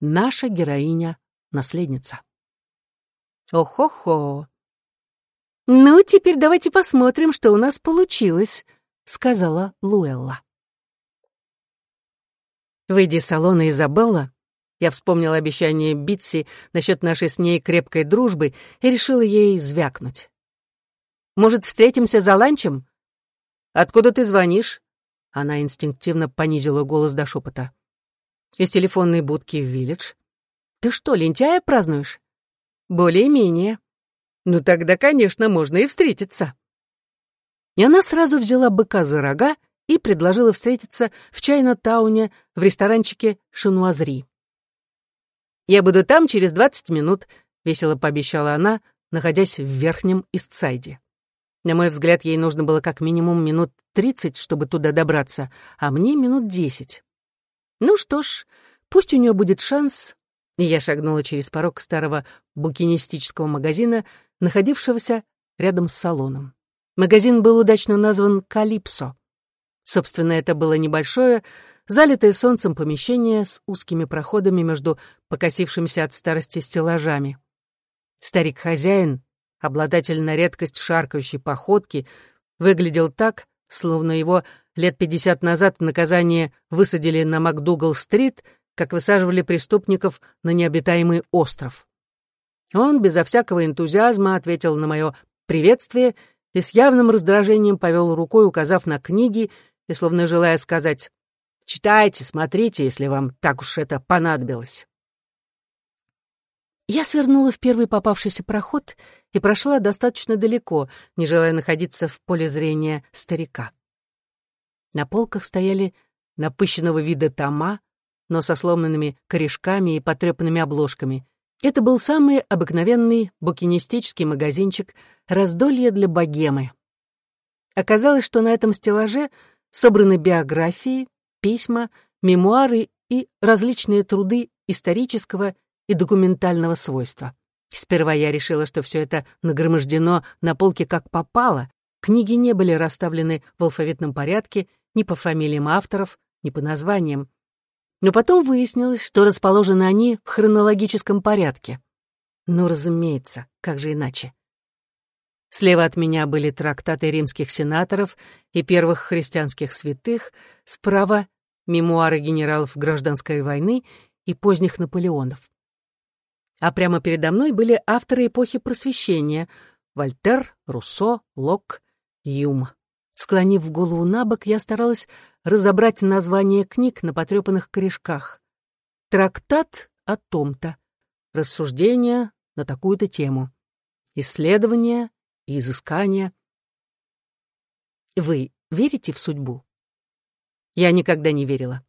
наша героиня-наследница. «Ох-хо-хо!» «Ну, теперь давайте посмотрим, что у нас получилось», — сказала Луэлла. Выйдя из салона Изабелла, я вспомнила обещание Битси насчет нашей с ней крепкой дружбы и решила ей звякнуть. «Может, встретимся за ланчем?» «Откуда ты звонишь?» Она инстинктивно понизила голос до шепота. «Из телефонной будки в Виллидж». «Ты что, лентяя празднуешь?» «Более-менее». Ну тогда, конечно, можно и встретиться. И она сразу взяла быка за рога и предложила встретиться в Чайна-тауне в ресторанчике «Шануазри». «Я буду там через двадцать минут», — весело пообещала она, находясь в верхнем Истсайде. На мой взгляд, ей нужно было как минимум минут тридцать, чтобы туда добраться, а мне минут десять. Ну что ж, пусть у нее будет шанс. Я шагнула через порог старого букинистического магазина, находившегося рядом с салоном. Магазин был удачно назван «Калипсо». Собственно, это было небольшое, залитое солнцем помещение с узкими проходами между покосившимися от старости стеллажами. Старик-хозяин, обладатель на редкость шаркающей походки, выглядел так, словно его лет пятьдесят назад наказание высадили на МакДугал-стрит, как высаживали преступников на необитаемый остров. Он безо всякого энтузиазма ответил на мое приветствие и с явным раздражением повел рукой, указав на книги и словно желая сказать «Читайте, смотрите, если вам так уж это понадобилось». Я свернула в первый попавшийся проход и прошла достаточно далеко, не желая находиться в поле зрения старика. На полках стояли напыщенного вида тома, но со сломанными корешками и потрепанными обложками — это был самый обыкновенный букинистический магазинчик «Раздолье для богемы». Оказалось, что на этом стеллаже собраны биографии, письма, мемуары и различные труды исторического и документального свойства. Сперва я решила, что все это нагромождено на полке как попало, книги не были расставлены в алфавитном порядке ни по фамилиям авторов, ни по названиям. Но потом выяснилось, что расположены они в хронологическом порядке. Ну, разумеется, как же иначе? Слева от меня были трактаты римских сенаторов и первых христианских святых, справа — мемуары генералов гражданской войны и поздних Наполеонов. А прямо передо мной были авторы эпохи Просвещения — Вольтер, Руссо, Лок, Юм. Склонив голову на бок, я старалась разобрать название книг на потрепанных корешках. Трактат о том-то. Рассуждения на такую-то тему. Исследования и изыскания. Вы верите в судьбу? Я никогда не верила.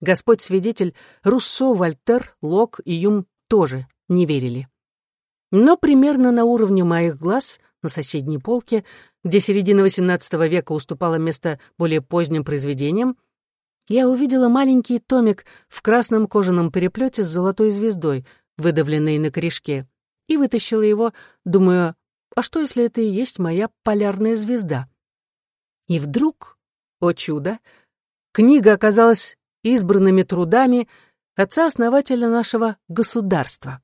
Господь свидетель, Руссо, Вольтер, Лок и Юм тоже не верили. Но примерно на уровне моих глаз на соседней полке где середина XVIII века уступала место более поздним произведениям, я увидела маленький томик в красном кожаном переплете с золотой звездой, выдавленной на корешке, и вытащила его, думаю, а что, если это и есть моя полярная звезда? И вдруг, о чудо, книга оказалась избранными трудами отца-основателя нашего государства.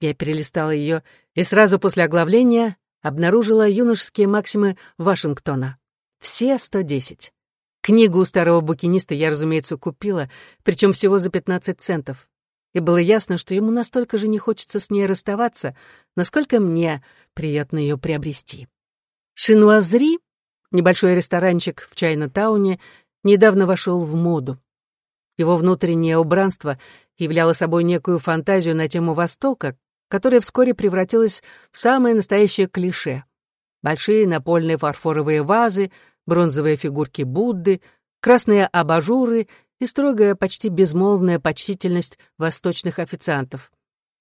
Я перелистала ее, и сразу после оглавления обнаружила юношеские максимы Вашингтона. Все 110. Книгу у старого букиниста я, разумеется, купила, причем всего за 15 центов. И было ясно, что ему настолько же не хочется с ней расставаться, насколько мне приятно ее приобрести. Шинуазри, небольшой ресторанчик в Чайна-тауне, недавно вошел в моду. Его внутреннее убранство являло собой некую фантазию на тему Востока, которая вскоре превратилась в самое настоящее клише. Большие напольные фарфоровые вазы, бронзовые фигурки Будды, красные абажуры и строгая, почти безмолвная почтительность восточных официантов,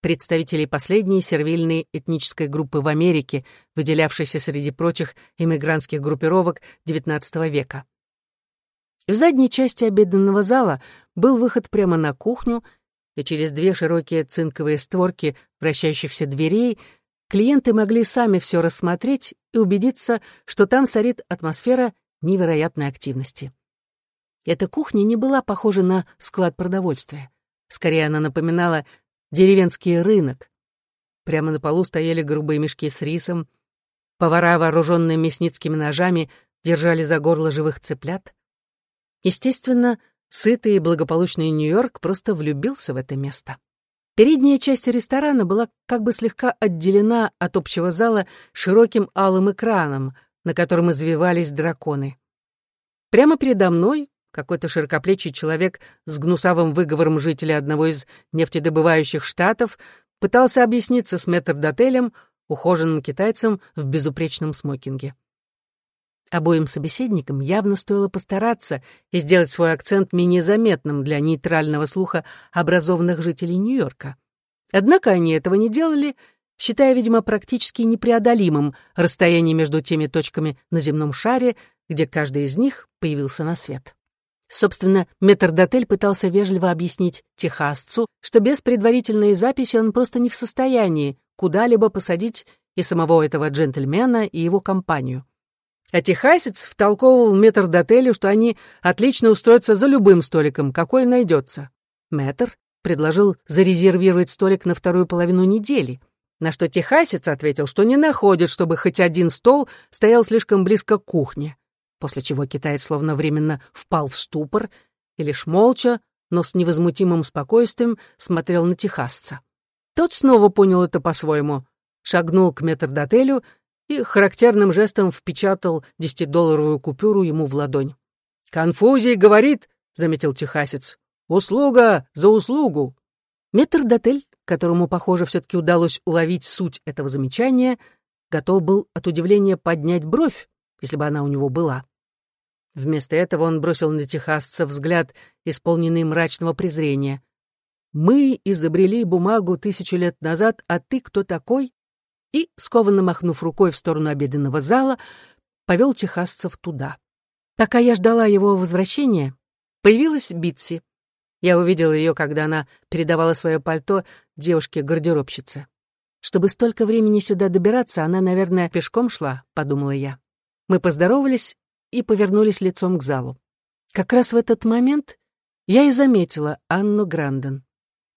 представителей последней сервильной этнической группы в Америке, выделявшейся среди прочих иммигрантских группировок XIX века. В задней части обеденного зала был выход прямо на кухню, и через две широкие цинковые створки вращающихся дверей клиенты могли сами все рассмотреть и убедиться, что там царит атмосфера невероятной активности. Эта кухня не была похожа на склад продовольствия. Скорее, она напоминала деревенский рынок. Прямо на полу стояли грубые мешки с рисом, повара, вооруженные мясницкими ножами, держали за горло живых цыплят. Естественно, сытый и благополучный Нью-Йорк просто влюбился в это место. Передняя часть ресторана была как бы слегка отделена от общего зала широким алым экраном, на котором извивались драконы. Прямо передо мной какой-то широкоплечий человек с гнусавым выговором жителя одного из нефтедобывающих штатов пытался объясниться с метрдотелем, ухоженным китайцем в безупречном смокинге. Обоим собеседникам явно стоило постараться и сделать свой акцент менее заметным для нейтрального слуха образованных жителей Нью-Йорка. Однако они этого не делали, считая, видимо, практически непреодолимым расстояние между теми точками на земном шаре, где каждый из них появился на свет. Собственно, метрдотель пытался вежливо объяснить техасцу, что без предварительной записи он просто не в состоянии куда-либо посадить и самого этого джентльмена, и его компанию. А техасец втолковывал метрдотелю, что они отлично устроятся за любым столиком, какой найдется. Мэтр предложил зарезервировать столик на вторую половину недели, на что техасец ответил, что не находит, чтобы хоть один стол стоял слишком близко к кухне, после чего китаец словно временно впал в ступор и лишь молча, но с невозмутимым спокойствием смотрел на техасца. Тот снова понял это по-своему, шагнул к метрдотелю и характерным жестом впечатал десятидолларовую купюру ему в ладонь. «Конфузий говорит», — заметил техасец, — «услуга за услугу». Метрдотель, которому, похоже, все-таки удалось уловить суть этого замечания, готов был от удивления поднять бровь, если бы она у него была. Вместо этого он бросил на техасца взгляд, исполненный мрачного презрения. «Мы изобрели бумагу тысячу лет назад, а ты кто такой?» и, скованно махнув рукой в сторону обеденного зала, повел техасцев туда. Пока я ждала его возвращения, появилась Битси. Я увидела ее, когда она передавала свое пальто девушке-гардеробщице. Чтобы столько времени сюда добираться, она, наверное, пешком шла, подумала я. Мы поздоровались и повернулись лицом к залу. Как раз в этот момент я и заметила Анну Гранден.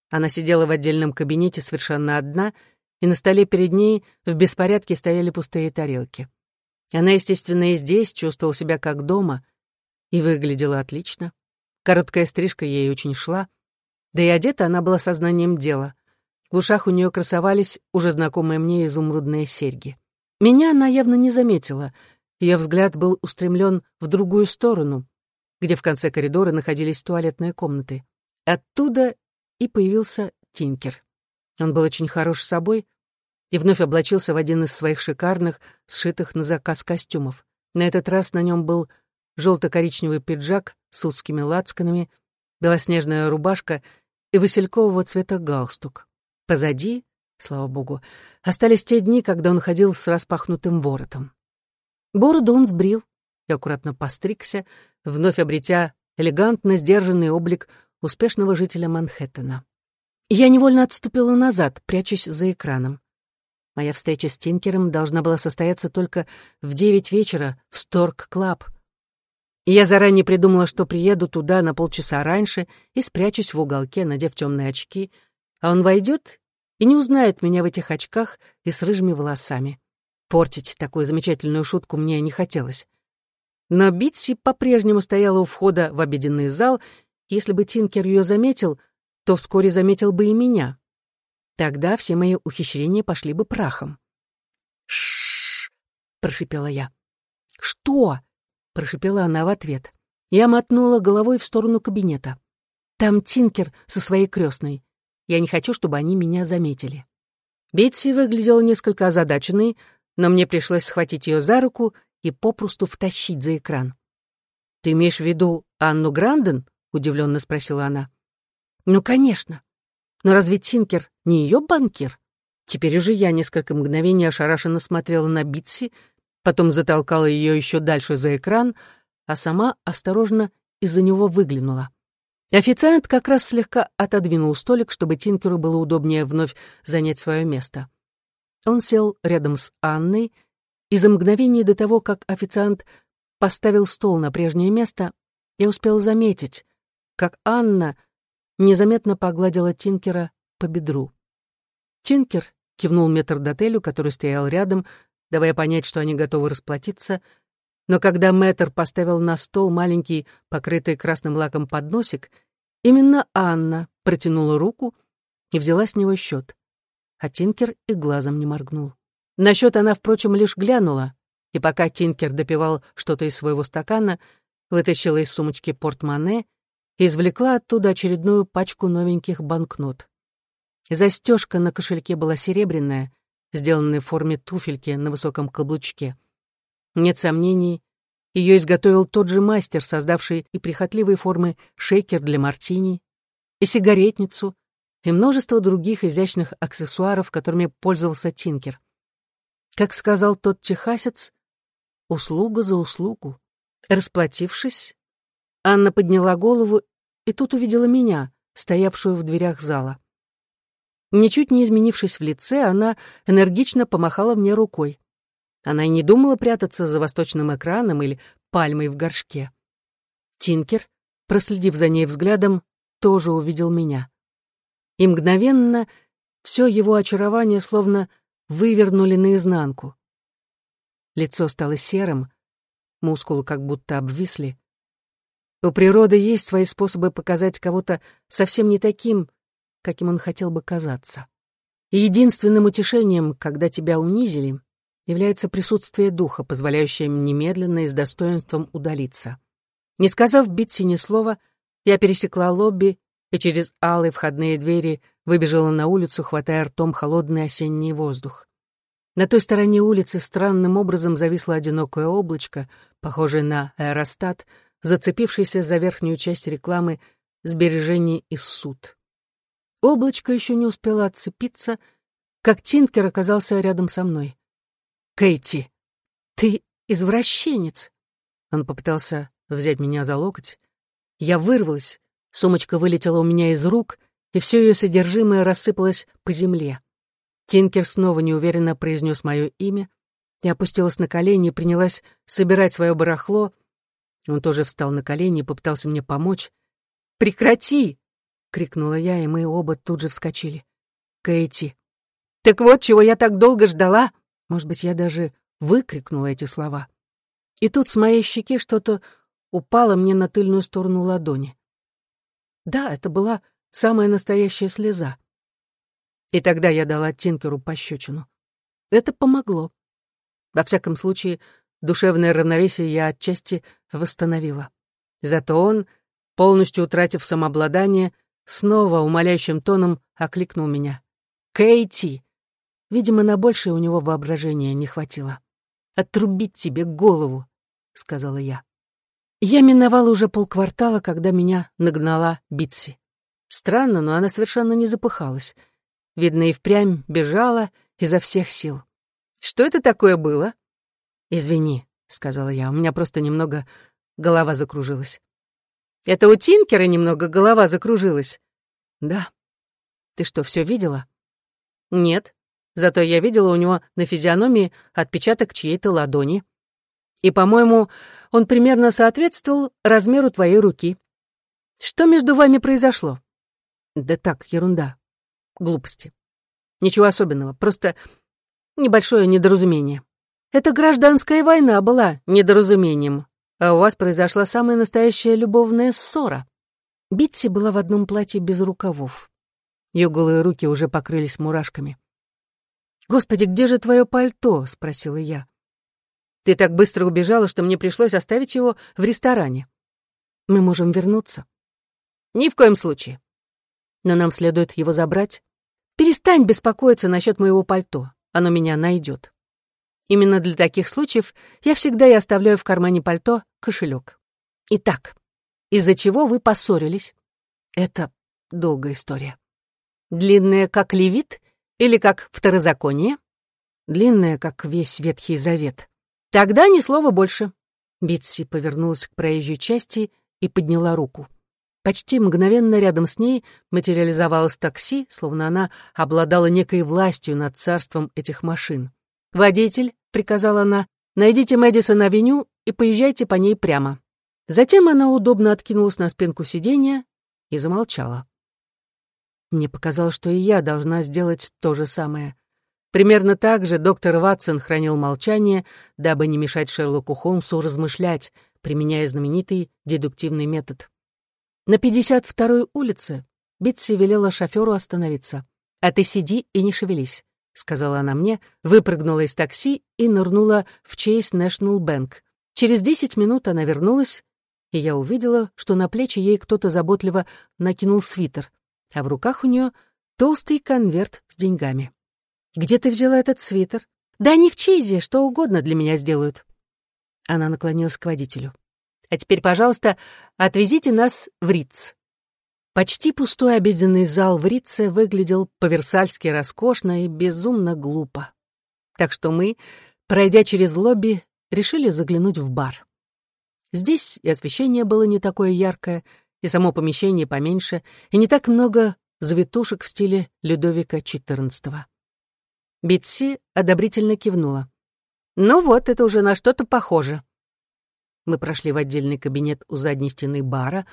Она сидела в отдельном кабинете совершенно одна — и на столе перед ней в беспорядке стояли пустые тарелки. Она, естественно, и здесь чувствовала себя как дома и выглядела отлично. Короткая стрижка ей очень шла, да и одета она была сознанием дела. В ушах у нее красовались уже знакомые мне изумрудные серьги. Меня она явно не заметила, ее взгляд был устремлен в другую сторону, где в конце коридора находились туалетные комнаты. Оттуда и появился Тинкер. Он был очень хорош собой и вновь облачился в один из своих шикарных, сшитых на заказ костюмов. На этот раз на нем был желто-коричневый пиджак с узкими лацканами, белоснежная рубашка и василькового цвета галстук. Позади, слава богу, остались те дни, когда он ходил с распахнутым воротом. Бороду он сбрил и аккуратно постригся, вновь обретя элегантно сдержанный облик успешного жителя Манхэттена. Я невольно отступила назад, прячусь за экраном. Моя встреча с Тинкером должна была состояться только в девять вечера в Сторк-клаб. я заранее придумала, что приеду туда на полчаса раньше и спрячусь в уголке, надев темные очки, а он войдет и не узнает меня в этих очках и с рыжими волосами. Портить такую замечательную шутку мне не хотелось. Но Битси по-прежнему стояла у входа в обеденный зал. Если бы Тинкер ее заметил, то вскоре заметил бы и меня. Тогда все мои ухищрения пошли бы прахом. «Ш-ш-ш!» прошипела я. «Что?» — прошипела она в ответ. Я мотнула головой в сторону кабинета. «Там Тинкер со своей крестной. Я не хочу, чтобы они меня заметили». Бетси выглядела несколько озадаченной, но мне пришлось схватить ее за руку и попросту втащить за экран. «Ты имеешь в виду Анну Гранден?» — удивленно спросила она. «Ну, конечно. Но разве Тинкер не ее банкир?» Теперь уже я несколько мгновений ошарашенно смотрела на Битси, потом затолкала ее еще дальше за экран, а сама осторожно из-за него выглянула. Официант как раз слегка отодвинул столик, чтобы Тинкеру было удобнее вновь занять свое место. Он сел рядом с Анной, и за мгновение до того, как официант поставил стол на прежнее место, я успел заметить, как Анна незаметно погладила Тинкера по бедру. Тинкер кивнул метрдотелю, который стоял рядом, давая понять, что они готовы расплатиться, но когда мэтр поставил на стол маленький, покрытый красным лаком подносик, именно Анна протянула руку и взяла с него счет. А Тинкер и глазом не моргнул. На счет она, впрочем, лишь глянула, и пока Тинкер допивал что-то из своего стакана, вытащила из сумочки портмоне и извлекла оттуда очередную пачку новеньких банкнот. Застежка на кошельке была серебряная, сделанная в форме туфельки на высоком каблучке. Нет сомнений, ее изготовил тот же мастер, создавший и прихотливые формы шейкер для мартини, и сигаретницу, и множество других изящных аксессуаров, которыми пользовался Тинкер. Как сказал тот техасец, услуга за услугу. Расплатившись, Анна подняла голову и тут увидела меня, стоявшую в дверях зала. Ничуть не изменившись в лице, она энергично помахала мне рукой. Она и не думала прятаться за восточным экраном или пальмой в горшке. Тинкер, проследив за ней взглядом, тоже увидел меня. И мгновенно все его очарование словно вывернули наизнанку. Лицо стало серым, мускулы как будто обвисли. У природы есть свои способы показать кого-то совсем не таким, каким он хотел бы казаться. И единственным утешением, когда тебя унизили, является присутствие духа, позволяющее немедленно и с достоинством удалиться. Не сказав Битси ни слова, я пересекла лобби и через алые входные двери выбежала на улицу, хватая ртом холодный осенний воздух. На той стороне улицы странным образом зависло одинокое облачко, похожее на аэростат, зацепившийся за верхнюю часть рекламы сбережений из суд. Облачко еще не успело отцепиться, как Тинкер оказался рядом со мной. «Кейти, ты извращенец!» Он попытался взять меня за локоть. Я вырвалась, сумочка вылетела у меня из рук, и все ее содержимое рассыпалось по земле. Тинкер снова неуверенно произнес мое имя. Я опустилась на колени и принялась собирать свое барахло. Он тоже встал на колени и попытался мне помочь. «Прекрати!» — крикнула я, и мы оба тут же вскочили. «Кэти!» «Так вот, чего я так долго ждала!» Может быть, я даже выкрикнула эти слова. И тут с моей щеки что-то упало мне на тыльную сторону ладони. Да, это была самая настоящая слеза. И тогда я дала Тинкеру пощечину. Это помогло. Во всяком случае, душевное равновесие я отчасти восстановила. Зато он, полностью утратив самообладание, снова умоляющим тоном окликнул меня. «Кейти!» Видимо, на большее у него воображения не хватило. «Отрубить тебе голову», — сказала я. Я миновала уже полквартала, когда меня нагнала Битси. Странно, но она совершенно не запыхалась. Видно, и впрямь бежала изо всех сил. «Что это такое было?» «Извини», — сказала я, — «у меня просто немного голова закружилась». «Это у Тинкера немного голова закружилась?» «Да». «Ты что, все видела?» «Нет», Зато я видела у него на физиономии отпечаток чьей-то ладони. И, по-моему, он примерно соответствовал размеру твоей руки. Что между вами произошло? Да так, ерунда. Глупости. Ничего особенного, просто небольшое недоразумение. Это гражданская война была недоразумением, а у вас произошла самая настоящая любовная ссора. Битси была в одном платье без рукавов. Ее голые руки уже покрылись мурашками. «Господи, где же твое пальто?» — спросила я. «Ты так быстро убежала, что мне пришлось оставить его в ресторане. Мы можем вернуться?» «Ни в коем случае. Но нам следует его забрать. Перестань беспокоиться насчет моего пальто. Оно меня найдет. Именно для таких случаев я всегда и оставляю в кармане пальто кошелек. Итак, из-за чего вы поссорились? Это долгая история. Длинная, как левит, или как второзаконие? Длинная, как весь Ветхий Завет. Тогда ни слова больше. Битси повернулась к проезжей части и подняла руку. Почти мгновенно рядом с ней материализовалось такси, словно она обладала некой властью над царством этих машин. «Водитель», — приказала она, — «найдите Мэдисон-авеню и поезжайте по ней прямо». Затем она удобно откинулась на спинку сиденья и замолчала. Мне показалось, что и я должна сделать то же самое. Примерно так же доктор Ватсон хранил молчание, дабы не мешать Шерлоку Холмсу размышлять, применяя знаменитый дедуктивный метод. На 52-й улице Битси велела шоферу остановиться. «А ты сиди и не шевелись», — сказала она мне, выпрыгнула из такси и нырнула в Chase National Bank. Через 10 минут она вернулась, и я увидела, что на плечи ей кто-то заботливо накинул свитер а в руках у нее толстый конверт с деньгами. «Где ты взяла этот свитер?» «Да они в Чейзе, что угодно для меня сделают». Она наклонилась к водителю. «А теперь, пожалуйста, отвезите нас в Риц». Почти пустой обеденный зал в Рице выглядел по-версальски роскошно и безумно глупо. Так что мы, пройдя через лобби, решили заглянуть в бар. Здесь и освещение было не такое яркое, и само помещение поменьше, и не так много завитушек в стиле Людовика XIV. Битси одобрительно кивнула. «Ну вот, это уже на что-то похоже». Мы прошли в отдельный кабинет у задней стены бара,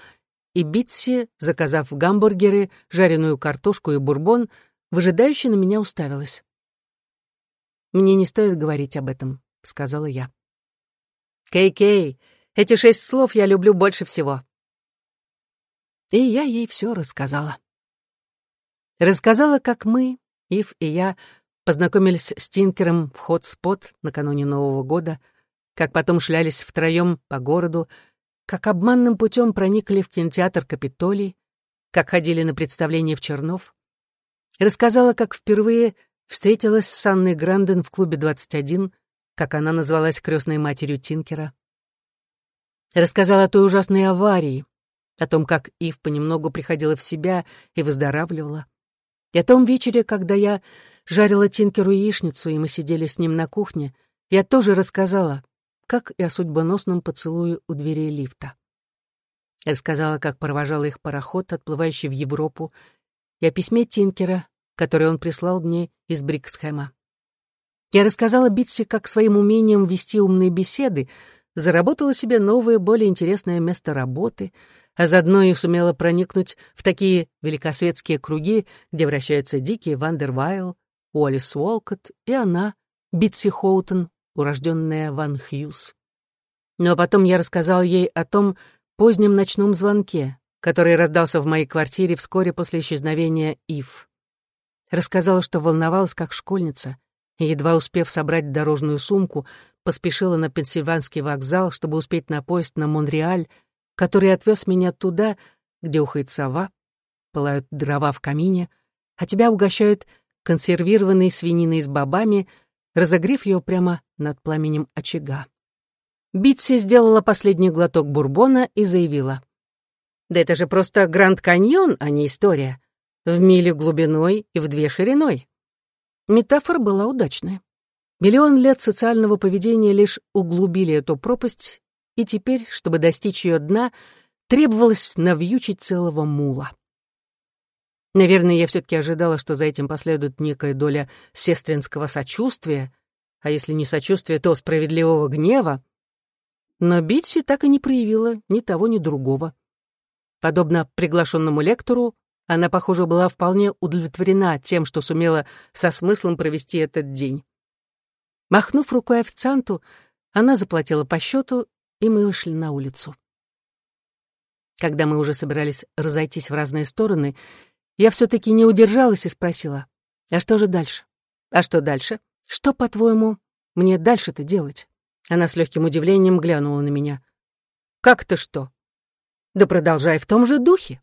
и Битси, заказав гамбургеры, жареную картошку и бурбон, выжидающе на меня уставилась. «Мне не стоит говорить об этом», — сказала я. «Кей-Кей, эти шесть слов я люблю больше всего. И я ей все рассказала. Рассказала, как мы, Ив и я, познакомились с Тинкером в хот-спот накануне Нового года, как потом шлялись втроем по городу, как обманным путем проникли в кинотеатр «Капитолий», как ходили на представление в Чернов. Рассказала, как впервые встретилась с Анной Гранден в клубе 21, как она назвалась крестной матерью Тинкера. Рассказала о той ужасной аварии, о том, как Ив понемногу приходила в себя и выздоравливала, и о том вечере, когда я жарила Тинкеру яичницу, и мы сидели с ним на кухне, я тоже рассказала, как и о судьбоносном поцелуе у дверей лифта. Я рассказала, как провожала их пароход, отплывающий в Европу, и о письме Тинкера, которое он прислал мне из Бриксхэма. Я рассказала Битси, как своим умением вести умные беседы заработала себе новое, более интересное место работы — а заодно и сумела проникнуть в такие великосветские круги, где вращаются Дики Вандервайл, Уоллес Уолкотт и она, Битси Хоутон, урожденная Ван Хьюз. Но потом я рассказал ей о том позднем ночном звонке, который раздался в моей квартире вскоре после исчезновения Ив. Рассказала, что волновалась как школьница, и, едва успев собрать дорожную сумку, поспешила на Пенсильванский вокзал, чтобы успеть на поезд на Монреаль, который отвез меня туда, где ухает сова, пылают дрова в камине, а тебя угощают консервированной свининой с бобами, разогрев ее прямо над пламенем очага. Битси сделала последний глоток бурбона и заявила. «Да это же просто Гранд Каньон, а не история. В миле глубиной и в две шириной». Метафора была удачная. Миллион лет социального поведения лишь углубили эту пропасть и теперь, чтобы достичь ее дна, требовалось навьючить целого мула. Наверное, я все-таки ожидала, что за этим последует некая доля сестринского сочувствия, а если не сочувствия, то справедливого гнева. Но Битси так и не проявила ни того, ни другого. Подобно приглашенному лектору, она, похоже, была вполне удовлетворена тем, что сумела со смыслом провести этот день. Махнув рукой официанту, она заплатила по счету и мы вышли на улицу. Когда мы уже собирались разойтись в разные стороны, я все-таки не удержалась и спросила, «А что же дальше? А что дальше? Что, по-твоему, мне дальше-то делать?» Она с легким удивлением глянула на меня. «Как-то что?» «Да продолжай в том же духе.